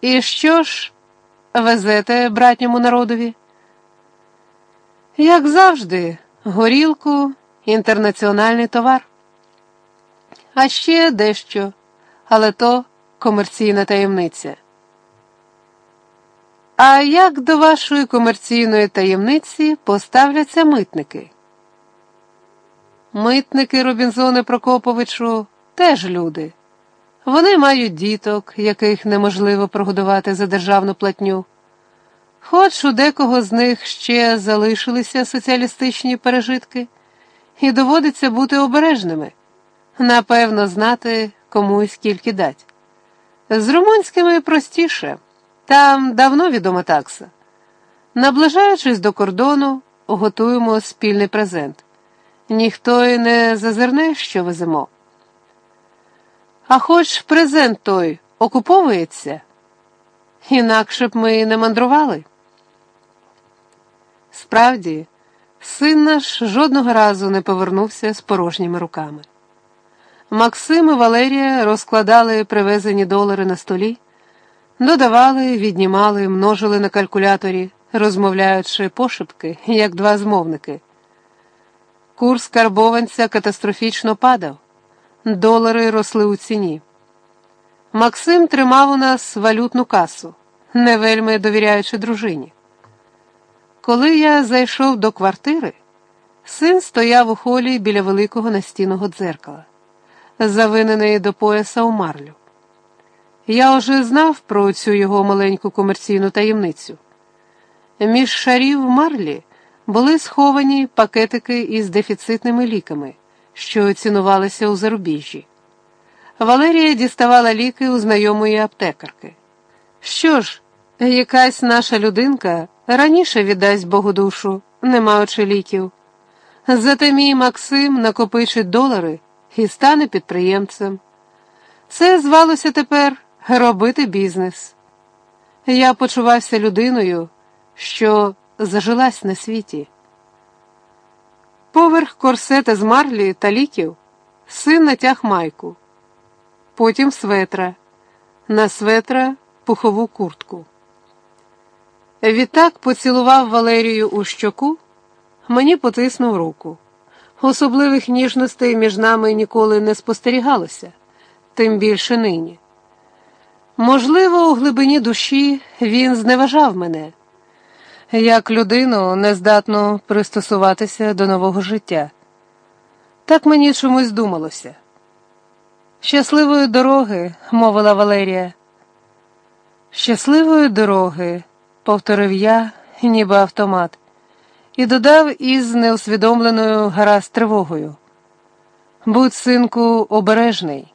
І що ж везете братньому народові? Як завжди, горілку, інтернаціональний товар. А ще дещо, але то комерційна таємниця. А як до вашої комерційної таємниці поставляться митники? Митники Робінзони Прокоповичу теж люди. Вони мають діток, яких неможливо прогодувати за державну платню. Хоч у декого з них ще залишилися соціалістичні пережитки, і доводиться бути обережними, напевно, знати кому і скільки дать. З румунськими простіше, там давно відома такса. Наближаючись до кордону, готуємо спільний презент. Ніхто й не зазирне, що веземо. А хоч презент той окуповується, інакше б ми не мандрували. Справді, син наш жодного разу не повернувся з порожніми руками. Максим і Валерія розкладали привезені долари на столі, додавали, віднімали, множили на калькуляторі, розмовляючи пошепки, як два змовники. Курс карбованця катастрофічно падав, долари росли у ціні. Максим тримав у нас валютну касу, не вельми довіряючи дружині. Коли я зайшов до квартири, син стояв у холі біля великого настінного дзеркала, завинений до пояса у марлю. Я вже знав про цю його маленьку комерційну таємницю. Між шарів марлі були сховані пакетики із дефіцитними ліками, що цінувалися у зарубіжжі. Валерія діставала ліки у знайомої аптекарки. Що ж, якась наша людинка раніше віддасть Богу душу, не маючи ліків. Зате мій Максим накопичить долари і стане підприємцем. Це звалося тепер робити бізнес. Я почувався людиною, що зажилась на світі. Поверх корсета з марлі та ліків син натяг майку, потім светра, на светра пухову куртку. Відтак поцілував Валерію у щоку, мені потиснув руку. Особливих ніжностей між нами ніколи не спостерігалося, тим більше нині. Можливо, у глибині душі він зневажав мене, як людину нездатну пристосуватися до нового життя. Так мені чомусь думалося. Щасливої дороги, мовила Валерія. Щасливої дороги повторив я, ніби автомат, і додав із неусвідомленою гаразд тривогою. Будь, синку, обережний.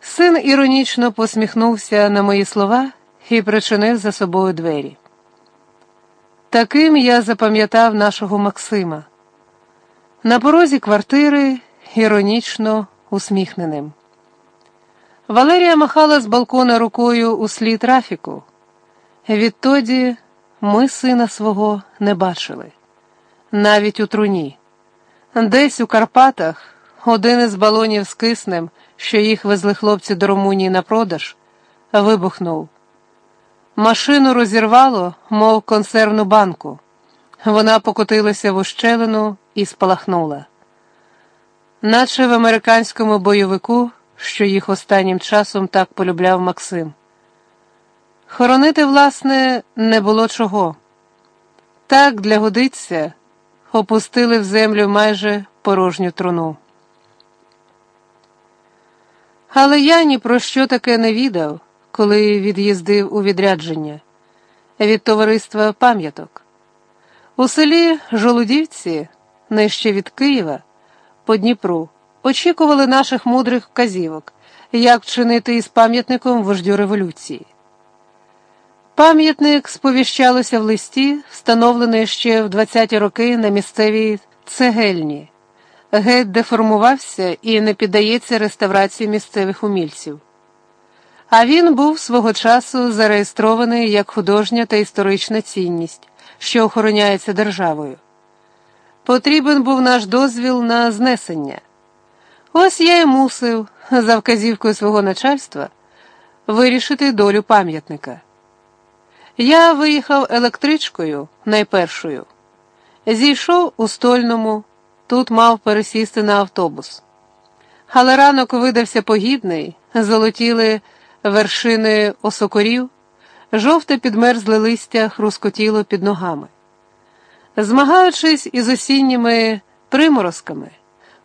Син іронічно посміхнувся на мої слова і причинив за собою двері. Таким я запам'ятав нашого Максима. На порозі квартири іронічно усміхненим. Валерія махала з балкона рукою у слід трафіку. Відтоді ми сина свого не бачили, навіть у труні. Десь у Карпатах один із балонів з киснем, що їх везли хлопці до Румунії на продаж, вибухнув. Машину розірвало, мов консервну банку. Вона покотилася в ущелину і спалахнула. Наче в американському бойовику, що їх останнім часом так полюбляв Максим. Хоронити, власне, не було чого. Так, для годиться, опустили в землю майже порожню труну. Але я ні про що таке не відав, коли від'їздив у відрядження від товариства пам'яток. У селі Жолудівці, нижче від Києва, по Дніпру, очікували наших мудрих вказівок, як чинити із пам'ятником вождю революції. Пам'ятник сповіщалося в листі, встановлений ще в 20-ті роки на місцевій цегельні, геть деформувався і не піддається реставрації місцевих умільців. А він був свого часу зареєстрований як художня та історична цінність, що охороняється державою. Потрібен був наш дозвіл на знесення. Ось я і мусив, за вказівкою свого начальства вирішити долю пам'ятника. Я виїхав електричкою найпершою. Зійшов у стольному, тут мав пересісти на автобус. Але ранок видався погідний, золотіли вершини осокорів, жовте підмерзле листя хрускотіло під ногами. Змагаючись із осінніми приморозками,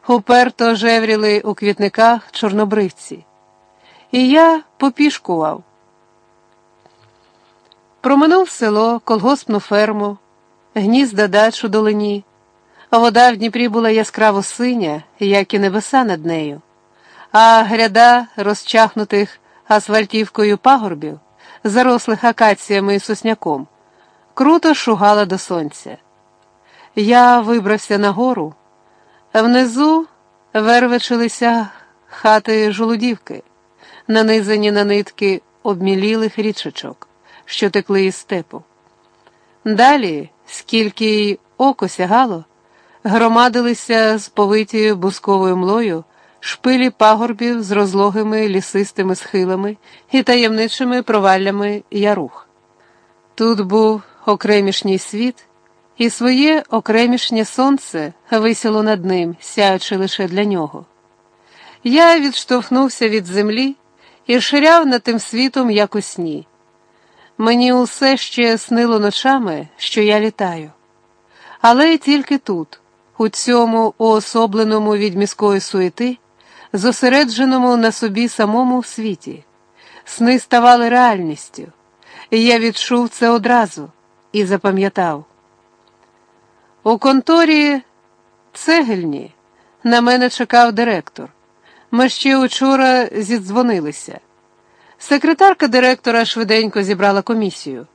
уперто жевріли у квітниках чорнобривці. І я попішкував. Проминув село, колгоспну ферму, гнізда дач у долині. Вода в Дніпрі була яскраво синя, як і небеса над нею, а гряда розчахнутих асфальтівкою пагорбів, зарослих акаціями і сосняком, круто шугала до сонця. Я вибрався на гору, внизу вервичилися хати жолудівки, нанизані на нитки обмілілих річечок, що текли із степу. Далі, скільки й око сягало, громадилися з повитією бусковою млою шпилі пагорбів з розлогими лісистими схилами і таємничими проваллями ярух. Тут був окремішній світ, і своє окремішнє сонце висіло над ним, сяючи лише для нього. Я відштовхнувся від землі і ширяв над тим світом, як у сні. Мені усе ще снило ночами, що я літаю, але тільки тут, у цьому уособленому від міської суєти, зосередженому на собі самому світі. Сни ставали реальністю, я відчув це одразу і запам'ятав. У конторі цегельні на мене чекав директор. Ми ще учора зідзвонилися. Секретарка директора швиденько зібрала комісію.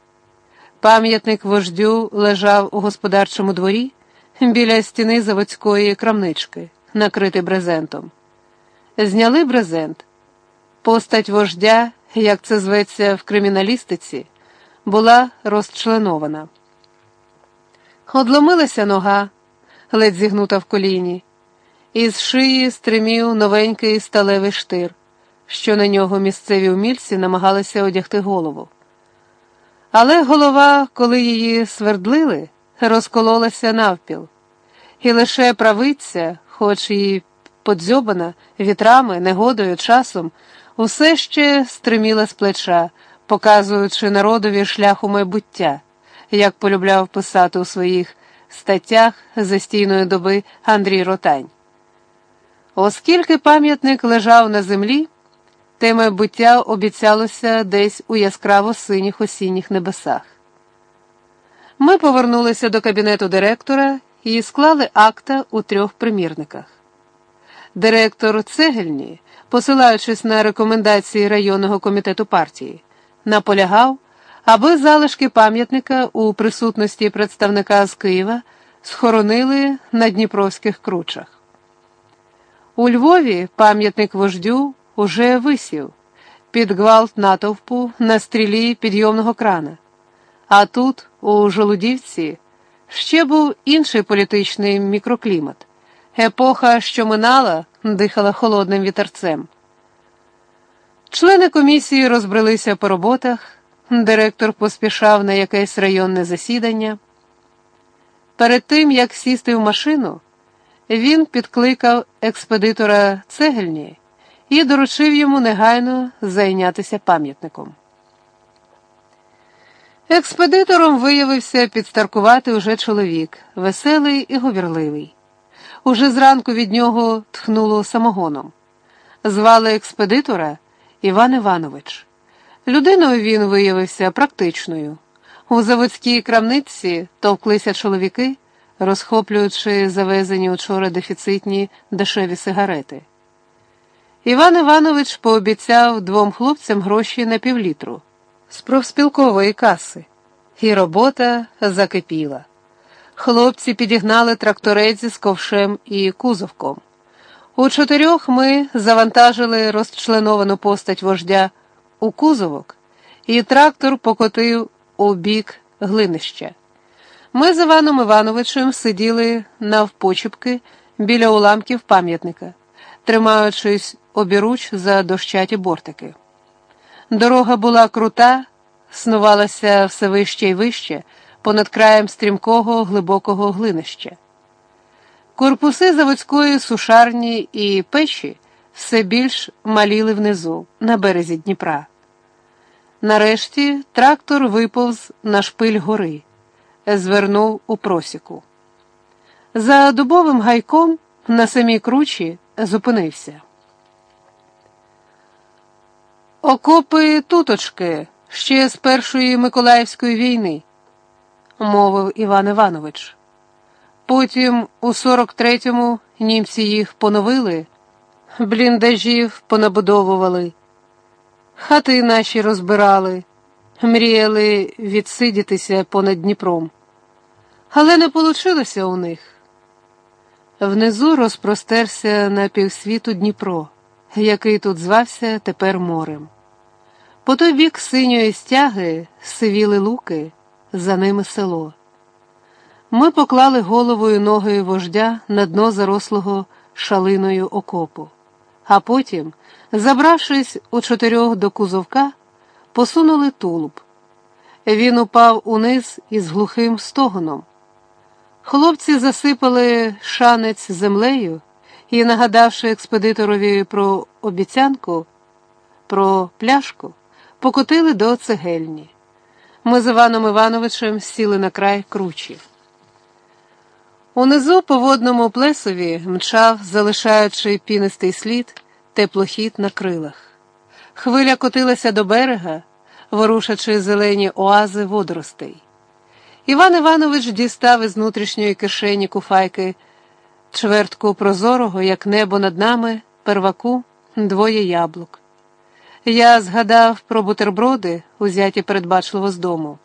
Пам'ятник вождю лежав у господарчому дворі біля стіни заводської крамнички, накритий брезентом. Зняли брезент. Постать вождя, як це зветься в криміналістиці, була розчленована. Одломилася нога, ледь зігнута в коліні, із шиї стримів новенький сталевий штир, що на нього місцеві умільці намагалися одягти голову. Але голова, коли її свердлили, розкололася навпіл, і лише правиця, хоч і подзьобана вітрами, негодою, часом, усе ще стриміла з плеча, показуючи народові шлях у майбуття, як полюбляв писати у своїх статтях застійної доби Андрій Ротань. Оскільки пам'ятник лежав на землі, те майбуття обіцялося десь у яскраво синіх осінніх небесах. Ми повернулися до кабінету директора і склали акта у трьох примірниках. Директор Цегельні, посилаючись на рекомендації районного комітету партії, наполягав, аби залишки пам'ятника у присутності представника з Києва схоронили на Дніпровських кручах. У Львові пам'ятник вождю уже висів під гвалт натовпу на стрілі підйомного крана. А тут, у Жолудівці, ще був інший політичний мікроклімат. Епоха, що минала, дихала холодним вітерцем. Члени комісії розбрелися по роботах, директор поспішав на якесь районне засідання. Перед тим, як сісти в машину, він підкликав експедитора цегельні і доручив йому негайно зайнятися пам'ятником. Експедитором виявився підстаркувати уже чоловік, веселий і говірливий. Уже зранку від нього тхнуло самогоном. Звали експедитора Іван Іванович. Людиною він виявився практичною. У заводській крамниці товклися чоловіки, розхоплюючи завезені учора дефіцитні дешеві сигарети. Іван Іванович пообіцяв двом хлопцям гроші на півлітру з профспілкової каси, і робота закипіла. Хлопці підігнали тракторець з ковшем і кузовком. У чотирьох ми завантажили розчленовану постать вождя у кузовок, і трактор покотив у бік глинища. Ми з Іваном Івановичем сиділи навпочіпки біля уламків пам'ятника, тримаючись обіруч за дощаті бортики. Дорога була крута, снувалася все вище і вище, понад краєм стрімкого глибокого глинища. Корпуси заводської сушарні і печі все більш маліли внизу, на березі Дніпра. Нарешті трактор виповз на шпиль гори, звернув у просіку. За дубовим гайком на самій кручі зупинився. Окопи туточки ще з Першої Миколаївської війни, мовив Іван Іванович. Потім у 43-му німці їх поновили, бліндажів понабудовували, хати наші розбирали, мріяли відсидітися понад Дніпром. Але не получилося у них. Внизу розпростерся на півсвіту Дніпро, який тут звався тепер морем. По той бік синьої стяги сивіли луки, за ними село. Ми поклали головою ноги вождя на дно зарослого шалиною окопу, а потім, забравшись у чотирьох до кузовка, посунули тулуб. Він упав униз із глухим стогоном. Хлопці засипали шанець землею і, нагадавши експедиторові про обіцянку, про пляшку, покотили до цегельні. Ми з Іваном Івановичем сіли на край кручі. Унизу по водному плесові мчав, залишаючи пінистий слід, теплохід на крилах. Хвиля котилася до берега, ворушачи зелені оази водоростей. Іван Іванович дістав із внутрішньої кишені куфайки чвертку прозорого, як небо над нами, перваку, двоє яблук. Я згадав про бутерброди, узяті передбачливо з дому.